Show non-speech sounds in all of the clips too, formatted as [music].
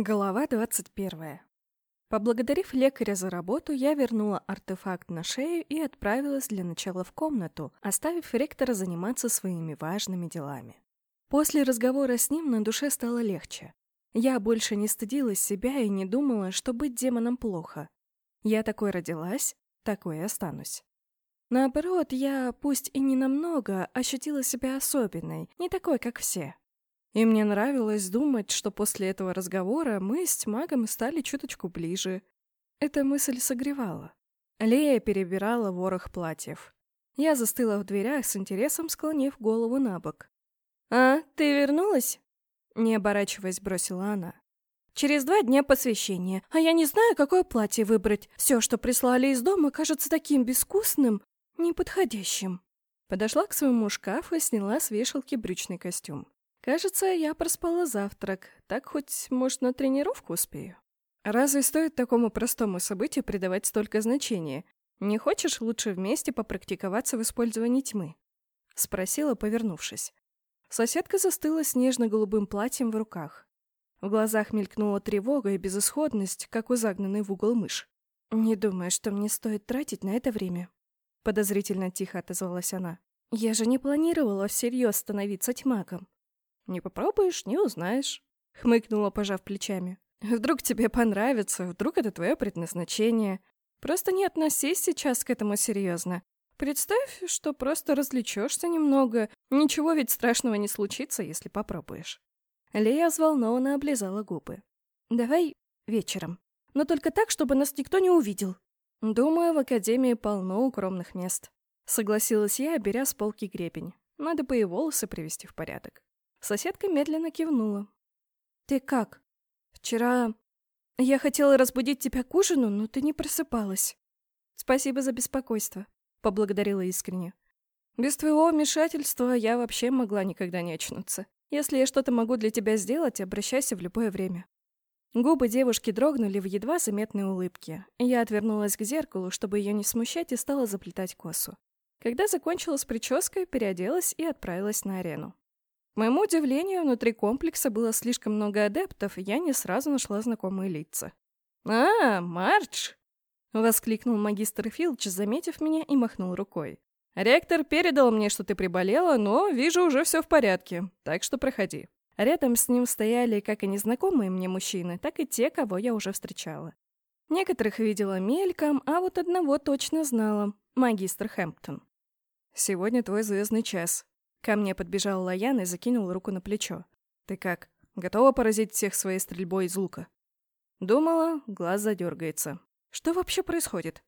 Глава 21. Поблагодарив лекаря за работу, я вернула артефакт на шею и отправилась для начала в комнату, оставив ректора заниматься своими важными делами. После разговора с ним на душе стало легче. Я больше не стыдилась себя и не думала, что быть демоном плохо. Я такой родилась, такой и останусь. Наоборот, я, пусть и не намного, ощутила себя особенной, не такой, как все. И мне нравилось думать, что после этого разговора мы с магом стали чуточку ближе. Эта мысль согревала. Лея перебирала ворох платьев. Я застыла в дверях с интересом, склонив голову на бок. «А, ты вернулась?» Не оборачиваясь, бросила она. «Через два дня посвящения, а я не знаю, какое платье выбрать. Все, что прислали из дома, кажется таким безвкусным, неподходящим». Подошла к своему шкафу и сняла с вешалки брючный костюм. Кажется, я проспала завтрак, так хоть, может, на тренировку успею. Разве стоит такому простому событию придавать столько значения? Не хочешь лучше вместе попрактиковаться в использовании тьмы? Спросила, повернувшись. Соседка застыла с нежно-голубым платьем в руках. В глазах мелькнула тревога и безысходность, как у загнанной в угол мышь. «Не думаю, что мне стоит тратить на это время», — подозрительно тихо отозвалась она. «Я же не планировала всерьез становиться тьмаком. «Не попробуешь, не узнаешь», — хмыкнула, пожав плечами. «Вдруг тебе понравится, вдруг это твое предназначение. Просто не относись сейчас к этому серьезно. Представь, что просто развлечешься немного. Ничего ведь страшного не случится, если попробуешь». Лея взволнованно облизала губы. «Давай вечером. Но только так, чтобы нас никто не увидел». «Думаю, в Академии полно укромных мест», — согласилась я, беря с полки гребень. Надо бы и волосы привести в порядок. Соседка медленно кивнула. «Ты как? Вчера я хотела разбудить тебя к ужину, но ты не просыпалась. Спасибо за беспокойство», — поблагодарила искренне. «Без твоего вмешательства я вообще могла никогда не очнуться. Если я что-то могу для тебя сделать, обращайся в любое время». Губы девушки дрогнули в едва заметной улыбке. Я отвернулась к зеркалу, чтобы ее не смущать, и стала заплетать косу. Когда закончила с прической, переоделась и отправилась на арену. К моему удивлению, внутри комплекса было слишком много адептов, и я не сразу нашла знакомые лица. «А, Мардж!» — воскликнул магистр Филч, заметив меня и махнул рукой. «Ректор передал мне, что ты приболела, но, вижу, уже все в порядке, так что проходи». Рядом с ним стояли как и незнакомые мне мужчины, так и те, кого я уже встречала. Некоторых видела мельком, а вот одного точно знала — магистр Хэмптон. «Сегодня твой звездный час», Ко мне подбежал Лаян и закинул руку на плечо. «Ты как, готова поразить всех своей стрельбой из лука?» Думала, глаз задергается. Что вообще происходит?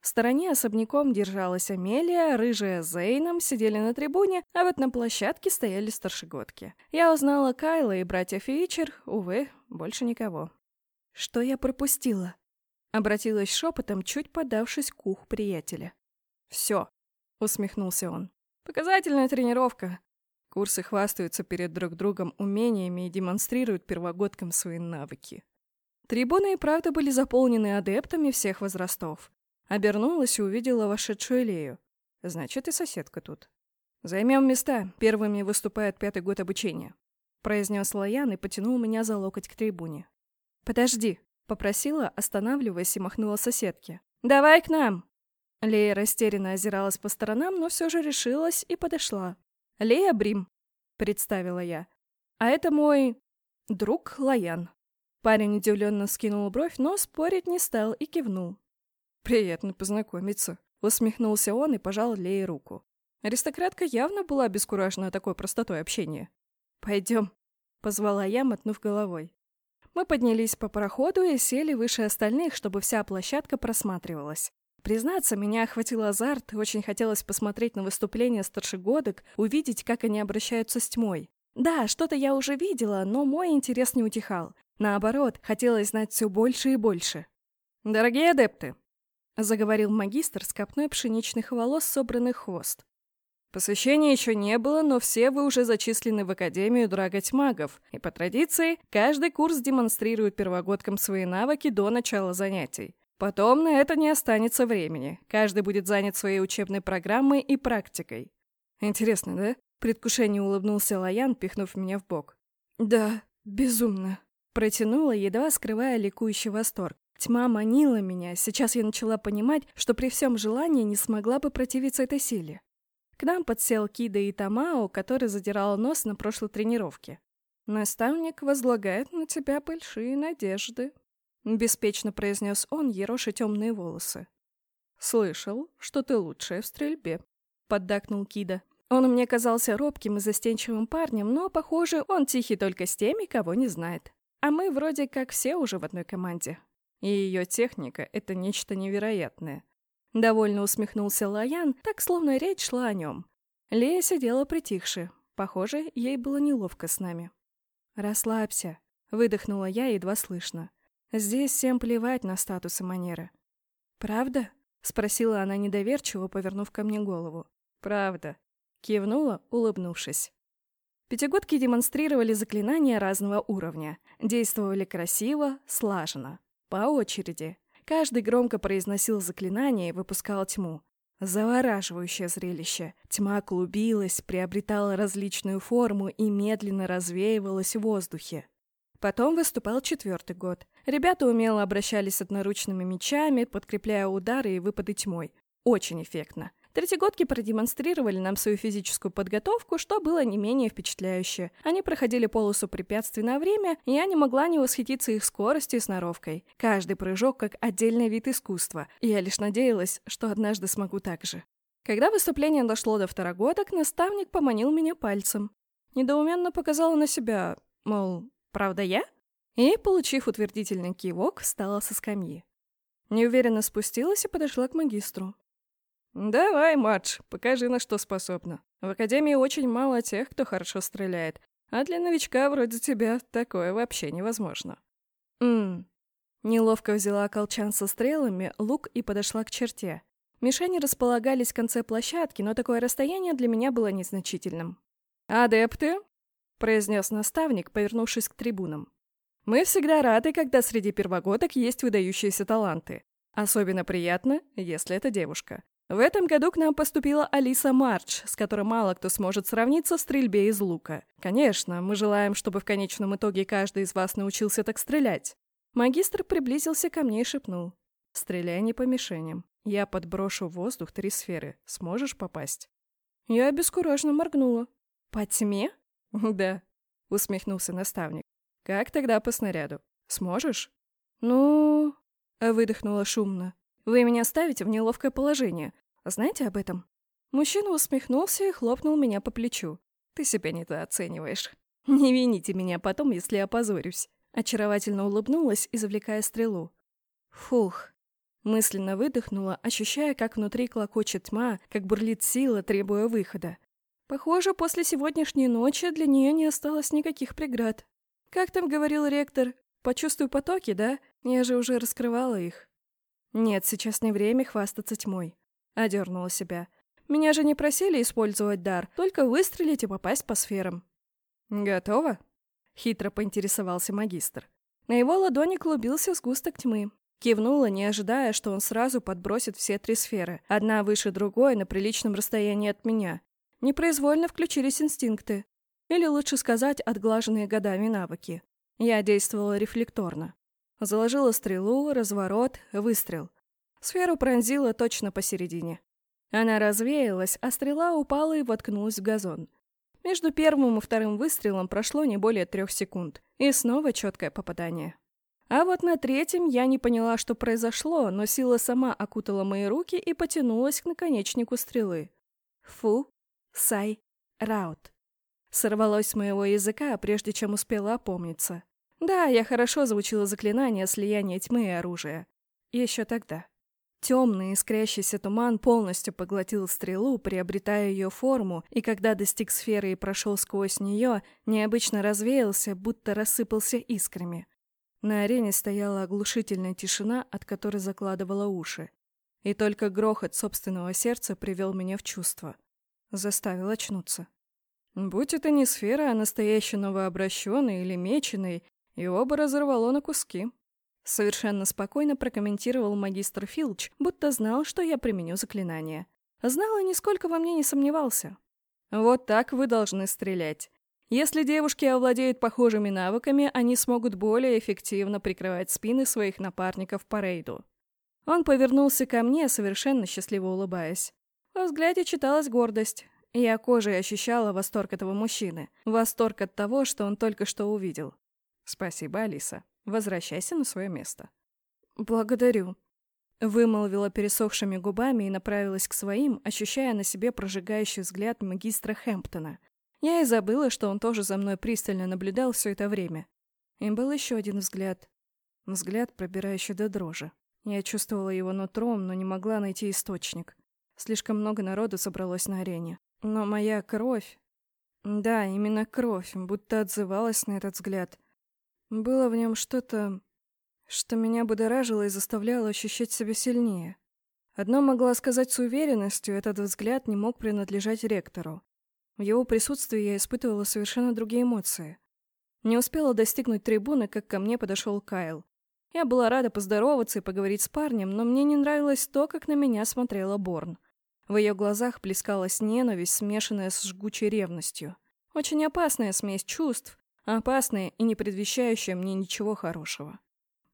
В стороне особняком держалась Амелия, рыжая с Зейном сидели на трибуне, а вот на площадке стояли старшегодки. Я узнала Кайла и братьев Фичер, увы, больше никого. «Что я пропустила?» Обратилась шепотом, чуть подавшись к уху приятеля. «Все», — усмехнулся он. Показательная тренировка. Курсы хвастаются перед друг другом умениями и демонстрируют первогодкам свои навыки. Трибуны и правда были заполнены адептами всех возрастов. Обернулась и увидела вошедшую Лею. Значит, и соседка тут. «Займем места. Первыми выступает пятый год обучения», — произнес Лоян и потянул меня за локоть к трибуне. «Подожди», — попросила, останавливаясь и махнула соседке. «Давай к нам!» Лея растерянно озиралась по сторонам, но все же решилась и подошла. «Лея Брим», — представила я. «А это мой... друг Лаян». Парень удивленно скинул бровь, но спорить не стал и кивнул. «Приятно познакомиться», — усмехнулся он и пожал Лее руку. Аристократка явно была обескуражена такой простотой общения. «Пойдем», — позвала я, мотнув головой. Мы поднялись по проходу и сели выше остальных, чтобы вся площадка просматривалась. Признаться, меня охватил азарт, и очень хотелось посмотреть на выступления старшегодок, увидеть, как они обращаются с тьмой. Да, что-то я уже видела, но мой интерес не утихал. Наоборот, хотелось знать все больше и больше. «Дорогие адепты!» — заговорил магистр с копной пшеничных волос, собранных хвост. Посвящения еще не было, но все вы уже зачислены в Академию Драготь Магов, и по традиции каждый курс демонстрирует первогодкам свои навыки до начала занятий. Потом на это не останется времени. Каждый будет занят своей учебной программой и практикой. Интересно, да? Предвкушение улыбнулся Лаян, пихнув меня в бок. Да, безумно. Протянула, едва скрывая ликующий восторг. Тьма манила меня, сейчас я начала понимать, что при всем желании не смогла бы противиться этой силе. К нам подсел Кида и Тамао, который задирал нос на прошлой тренировке. «Наставник возлагает на тебя большие надежды», — беспечно произнес он, ероша темные волосы. «Слышал, что ты лучшая в стрельбе», — поддакнул Кида. Он мне казался робким и застенчивым парнем, но, похоже, он тихий только с теми, кого не знает. А мы вроде как все уже в одной команде. И ее техника — это нечто невероятное. Довольно усмехнулся Лаян, так словно речь шла о нем. Лея сидела притихши. Похоже, ей было неловко с нами. «Расслабься», — выдохнула я едва слышно. «Здесь всем плевать на статус и манеры». «Правда?» — спросила она недоверчиво, повернув ко мне голову. «Правда», — кивнула, улыбнувшись. Пятигодки демонстрировали заклинания разного уровня. Действовали красиво, слаженно. По очереди. Каждый громко произносил заклинание и выпускал тьму. Завораживающее зрелище. Тьма клубилась, приобретала различную форму и медленно развеивалась в воздухе. Потом выступал четвертый год. Ребята умело обращались с одноручными мечами, подкрепляя удары и выпады тьмой. Очень эффектно. Третьегодки продемонстрировали нам свою физическую подготовку, что было не менее впечатляюще. Они проходили полосу препятствий на время, и я не могла не восхититься их скоростью и сноровкой. Каждый прыжок как отдельный вид искусства, и я лишь надеялась, что однажды смогу так же. Когда выступление дошло до второгодок, наставник поманил меня пальцем. Недоуменно показала на себя, мол, правда я? И, получив утвердительный кивок, встала со скамьи. Неуверенно спустилась и подошла к магистру. «Давай, Мадж, покажи, на что способна. В Академии очень мало тех, кто хорошо стреляет, а для новичка вроде тебя такое вообще невозможно». «Ммм». Неловко взяла колчан со стрелами, лук и подошла к черте. Мишени располагались в конце площадки, но такое расстояние для меня было незначительным. «Адепты!» — произнес наставник, повернувшись к трибунам. «Мы всегда рады, когда среди первогодок есть выдающиеся таланты. Особенно приятно, если это девушка. В этом году к нам поступила Алиса Марч, с которой мало кто сможет сравниться в стрельбе из лука. Конечно, мы желаем, чтобы в конечном итоге каждый из вас научился так стрелять. Магистр приблизился ко мне и шепнул. «Стреляй не по мишеням. Я подброшу в воздух три сферы. Сможешь попасть?» Я обескураженно моргнула. «По тьме?» [laughs] «Да», — усмехнулся наставник. «Как тогда по снаряду? Сможешь?» «Ну...» — выдохнула шумно. Вы меня ставите в неловкое положение. Знаете об этом?» Мужчина усмехнулся и хлопнул меня по плечу. «Ты себя недооцениваешь. Не вините меня потом, если опозорюсь». Очаровательно улыбнулась, извлекая стрелу. «Фух». Мысленно выдохнула, ощущая, как внутри клокочет тьма, как бурлит сила, требуя выхода. Похоже, после сегодняшней ночи для нее не осталось никаких преград. Как там говорил ректор? Почувствуй потоки, да? Я же уже раскрывала их. «Нет, сейчас не время хвастаться тьмой», — одернула себя. «Меня же не просили использовать дар, только выстрелить и попасть по сферам». «Готово?» — хитро поинтересовался магистр. На его ладони клубился сгусток тьмы. Кивнула, не ожидая, что он сразу подбросит все три сферы, одна выше другой, на приличном расстоянии от меня. Непроизвольно включились инстинкты. Или лучше сказать, отглаженные годами навыки. Я действовала рефлекторно. Заложила стрелу, разворот, выстрел. Сферу пронзила точно посередине. Она развеялась, а стрела упала и воткнулась в газон. Между первым и вторым выстрелом прошло не более трех секунд. И снова четкое попадание. А вот на третьем я не поняла, что произошло, но сила сама окутала мои руки и потянулась к наконечнику стрелы. Фу, сай, раут. Сорвалось с моего языка, прежде чем успела опомниться. Да, я хорошо заучила заклинание слияния тьмы и оружия. Еще тогда. Темный искрящийся туман полностью поглотил стрелу, приобретая ее форму, и когда достиг сферы и прошел сквозь нее, необычно развеялся, будто рассыпался искрами. На арене стояла оглушительная тишина, от которой закладывала уши. И только грохот собственного сердца привел меня в чувство. Заставил очнуться. Будь это не сфера, а настоящий новообращенный или меченый, его бы разорвало на куски. Совершенно спокойно прокомментировал магистр Филч, будто знал, что я применю заклинание. Знал и нисколько во мне не сомневался. Вот так вы должны стрелять. Если девушки овладеют похожими навыками, они смогут более эффективно прикрывать спины своих напарников по рейду. Он повернулся ко мне, совершенно счастливо улыбаясь. Во взгляде читалась гордость. Я кожей ощущала восторг этого мужчины. Восторг от того, что он только что увидел. «Спасибо, Алиса. Возвращайся на свое место». «Благодарю», — вымолвила пересохшими губами и направилась к своим, ощущая на себе прожигающий взгляд магистра Хэмптона. Я и забыла, что он тоже за мной пристально наблюдал все это время. И был еще один взгляд. Взгляд, пробирающий до дрожи. Я чувствовала его нутром, но не могла найти источник. Слишком много народу собралось на арене. Но моя кровь... Да, именно кровь, будто отзывалась на этот взгляд. Было в нем что-то, что меня будоражило и заставляло ощущать себя сильнее. Одно могла сказать с уверенностью, этот взгляд не мог принадлежать ректору. В его присутствии я испытывала совершенно другие эмоции. Не успела достигнуть трибуны, как ко мне подошел Кайл. Я была рада поздороваться и поговорить с парнем, но мне не нравилось то, как на меня смотрела Борн. В ее глазах плескалась ненависть, смешанная с жгучей ревностью. Очень опасная смесь чувств, опасная и не предвещающая мне ничего хорошего.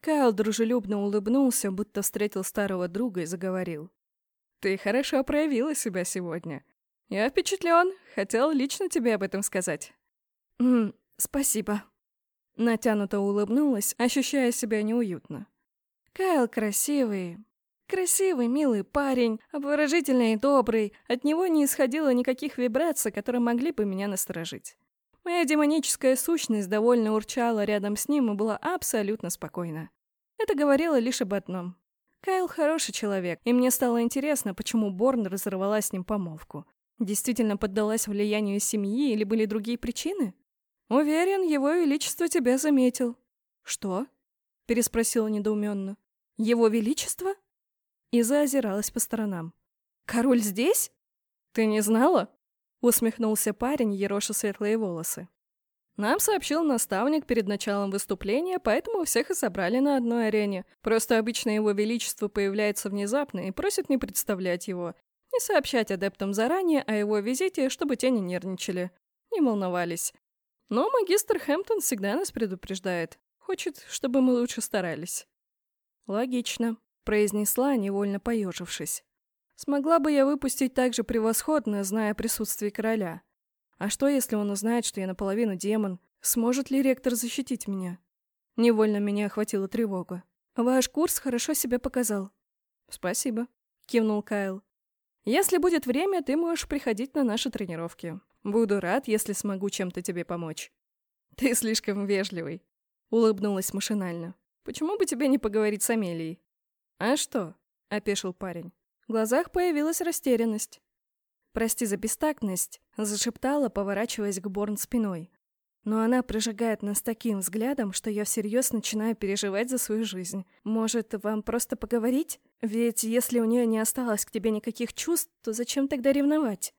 Кайл дружелюбно улыбнулся, будто встретил старого друга и заговорил. «Ты хорошо проявила себя сегодня. Я впечатлен. Хотел лично тебе об этом сказать». «Ммм, спасибо», Натянуто улыбнулась, ощущая себя неуютно. Кайл красивый. Красивый, милый парень, обворожительный и добрый. От него не исходило никаких вибраций, которые могли бы меня насторожить. Моя демоническая сущность довольно урчала рядом с ним и была абсолютно спокойна. Это говорило лишь об одном. Кайл хороший человек, и мне стало интересно, почему Борн разорвала с ним помолвку. Действительно поддалась влиянию семьи или были другие причины? «Уверен, его величество тебя заметил». «Что?» — переспросила недоуменно. «Его величество?» И заозиралась по сторонам. «Король здесь?» «Ты не знала?» — усмехнулся парень, ероша светлые волосы. Нам сообщил наставник перед началом выступления, поэтому всех и собрали на одной арене. Просто обычно его величество появляется внезапно и просит не представлять его, не сообщать адептам заранее о его визите, чтобы те не нервничали, не волновались. Но магистр Хэмптон всегда нас предупреждает. Хочет, чтобы мы лучше старались. Логично, произнесла, невольно поежившись. Смогла бы я выпустить так же превосходно, зная о присутствии короля. А что, если он узнает, что я наполовину демон? Сможет ли ректор защитить меня? Невольно меня охватила тревога. Ваш курс хорошо себя показал. Спасибо, кивнул Кайл. Если будет время, ты можешь приходить на наши тренировки. Буду рад, если смогу чем-то тебе помочь. Ты слишком вежливый. Улыбнулась машинально. Почему бы тебе не поговорить с Амелией? А что? Опешил парень. В глазах появилась растерянность. «Прости за бестактность», — зашептала, поворачиваясь к Борн спиной. Но она прожигает нас таким взглядом, что я всерьез начинаю переживать за свою жизнь. Может, вам просто поговорить? Ведь если у нее не осталось к тебе никаких чувств, то зачем тогда ревновать?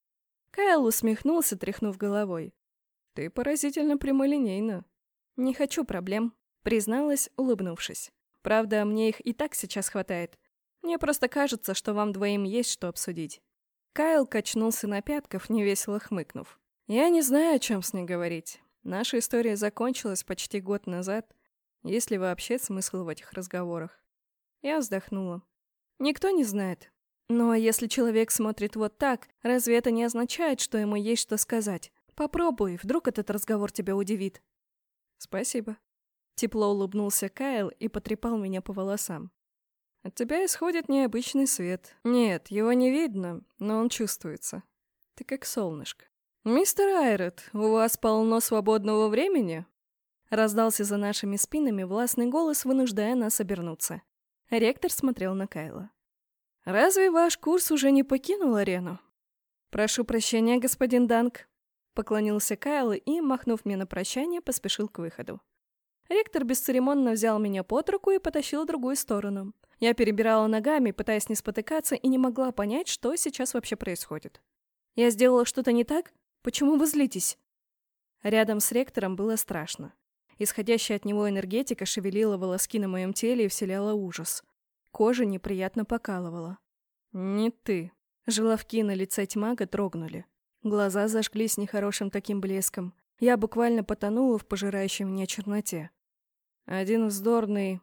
Кайл усмехнулся, тряхнув головой. «Ты поразительно прямолинейна». «Не хочу проблем», — призналась, улыбнувшись. «Правда, мне их и так сейчас хватает. Мне просто кажется, что вам двоим есть что обсудить». Кайл качнулся на пятков, невесело хмыкнув. «Я не знаю, о чем с ней говорить. Наша история закончилась почти год назад. Есть ли вообще смысл в этих разговорах?» Я вздохнула. «Никто не знает. Но если человек смотрит вот так, разве это не означает, что ему есть что сказать? Попробуй, вдруг этот разговор тебя удивит. Спасибо. Тепло улыбнулся Кайл и потрепал меня по волосам. От тебя исходит необычный свет. Нет, его не видно, но он чувствуется. Ты как солнышко. «Мистер Айрет, у вас полно свободного времени?» Раздался за нашими спинами властный голос, вынуждая нас обернуться. Ректор смотрел на Кайла. «Разве ваш курс уже не покинул арену?» «Прошу прощения, господин Данк», — поклонился Кайл и, махнув мне на прощание, поспешил к выходу. Ректор бесцеремонно взял меня под руку и потащил в другую сторону. Я перебирала ногами, пытаясь не спотыкаться, и не могла понять, что сейчас вообще происходит. «Я сделала что-то не так? Почему вы злитесь?» Рядом с ректором было страшно. Исходящая от него энергетика шевелила волоски на моем теле и вселяла ужас. Кожа неприятно покалывала. «Не ты». Желовки на лице тьмага дрогнули. Глаза зажглись нехорошим таким блеском. Я буквально потонула в пожирающей меня черноте. Один вздорный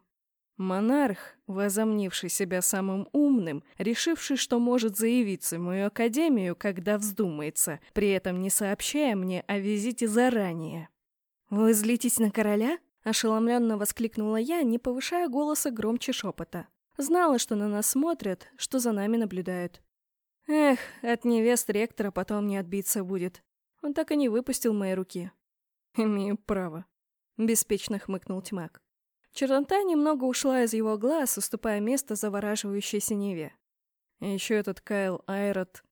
монарх, возомнивший себя самым умным, решивший, что может заявиться в мою академию, когда вздумается, при этом не сообщая мне о визите заранее. «Вы злитесь на короля?» — ошеломленно воскликнула я, не повышая голоса громче шепота. Знала, что на нас смотрят, что за нами наблюдают. Эх, от невест ректора потом не отбиться будет. Он так и не выпустил мои руки. Имею право. Беспечно хмыкнул тьмак. Чернота немного ушла из его глаз, уступая место завораживающей синеве. И еще этот Кайл Айрот.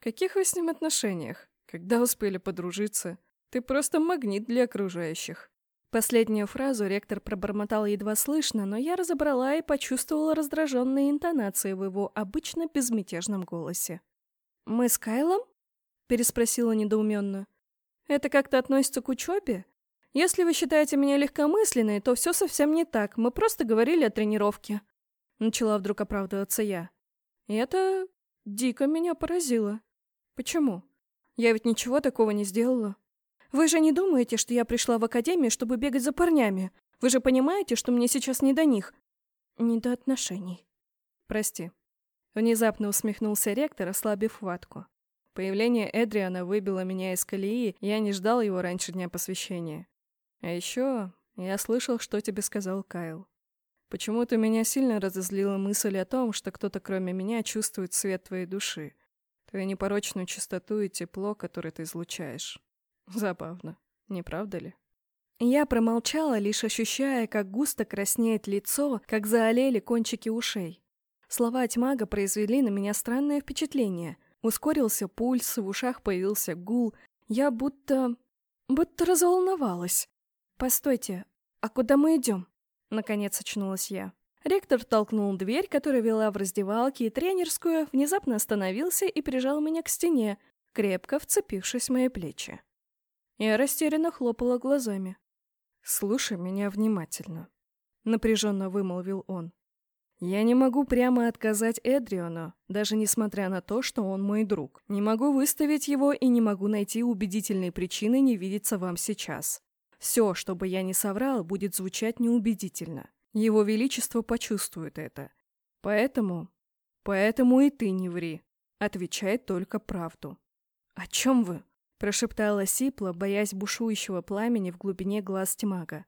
Каких вы с ним отношениях? Когда успели подружиться? Ты просто магнит для окружающих. Последнюю фразу ректор пробормотал едва слышно, но я разобрала и почувствовала раздраженные интонации в его обычно безмятежном голосе. «Мы с Кайлом?» — переспросила недоуменно. «Это как-то относится к учебе? Если вы считаете меня легкомысленной, то все совсем не так, мы просто говорили о тренировке». Начала вдруг оправдываться я. И это дико меня поразило. Почему? Я ведь ничего такого не сделала. Вы же не думаете, что я пришла в академию, чтобы бегать за парнями? Вы же понимаете, что мне сейчас не до них. Не до отношений. Прости. Внезапно усмехнулся ректор, ослабив хватку. Появление Эдриана выбило меня из колеи, я не ждал его раньше дня посвящения. А еще я слышал, что тебе сказал Кайл. Почему-то меня сильно разозлила мысль о том, что кто-то кроме меня чувствует свет твоей души, твою непорочную чистоту и тепло, которое ты излучаешь. Забавно, не правда ли? Я промолчала, лишь ощущая, как густо краснеет лицо, как заолели кончики ушей. Слова тьмага произвели на меня странное впечатление. Ускорился пульс, в ушах появился гул. Я будто... будто разволновалась. «Постойте, а куда мы идем?» Наконец очнулась я. Ректор толкнул дверь, которая вела в раздевалке и тренерскую, внезапно остановился и прижал меня к стене, крепко вцепившись в мои плечи. Я растерянно хлопала глазами. «Слушай меня внимательно», — напряженно вымолвил он. «Я не могу прямо отказать Эдриону, даже несмотря на то, что он мой друг. Не могу выставить его и не могу найти убедительной причины не видеться вам сейчас. Все, что бы я ни соврал, будет звучать неубедительно. Его Величество почувствует это. Поэтому... Поэтому и ты не ври. Отвечай только правду». «О чем вы?» Прошептала Сипла, боясь бушующего пламени в глубине глаз Тимага.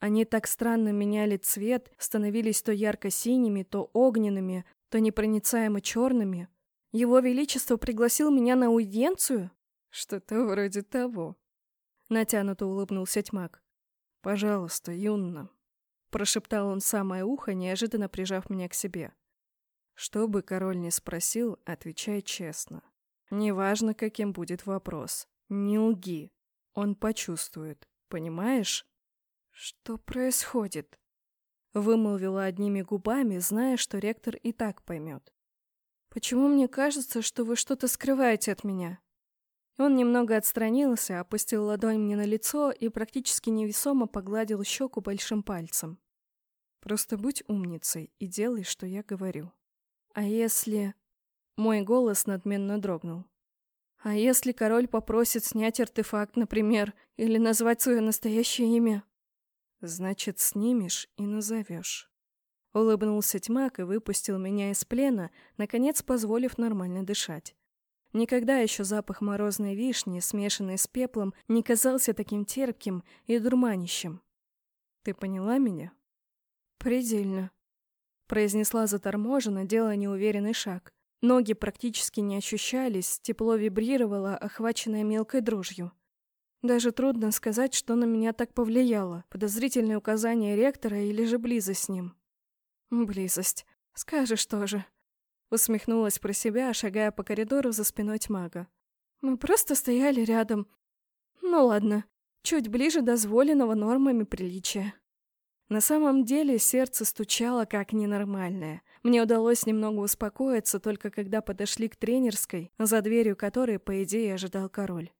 Они так странно меняли цвет, становились то ярко-синими, то огненными, то непроницаемо черными. Его Величество пригласил меня на аудиенцию? Что-то вроде того. Натянуто улыбнулся Тьмак. «Пожалуйста, Юнна», — прошептал он самое ухо, неожиданно прижав меня к себе. «Что бы король ни спросил, отвечай честно. Неважно, каким будет вопрос. Не лги. Он почувствует. Понимаешь? Что происходит? Вымолвила одними губами, зная, что ректор и так поймет. Почему мне кажется, что вы что-то скрываете от меня? Он немного отстранился, опустил ладонь мне на лицо и практически невесомо погладил щеку большим пальцем. Просто будь умницей и делай, что я говорю. А если... Мой голос надменно дрогнул. «А если король попросит снять артефакт, например, или назвать свое настоящее имя?» «Значит, снимешь и назовешь». Улыбнулся тьмак и выпустил меня из плена, наконец позволив нормально дышать. Никогда еще запах морозной вишни, смешанный с пеплом, не казался таким терпким и дурманищем. «Ты поняла меня?» «Предельно», — произнесла заторможенно, делая неуверенный шаг. Ноги практически не ощущались, тепло вибрировало, охваченное мелкой дрожью. Даже трудно сказать, что на меня так повлияло. Подозрительные указания ректора или же близость с ним. Близость. Скажешь тоже. Усмехнулась про себя, шагая по коридору за спиной тьмага. Мы просто стояли рядом. Ну ладно, чуть ближе дозволенного нормами приличия. На самом деле сердце стучало как ненормальное. Мне удалось немного успокоиться только когда подошли к тренерской, за дверью которой, по идее, ожидал король.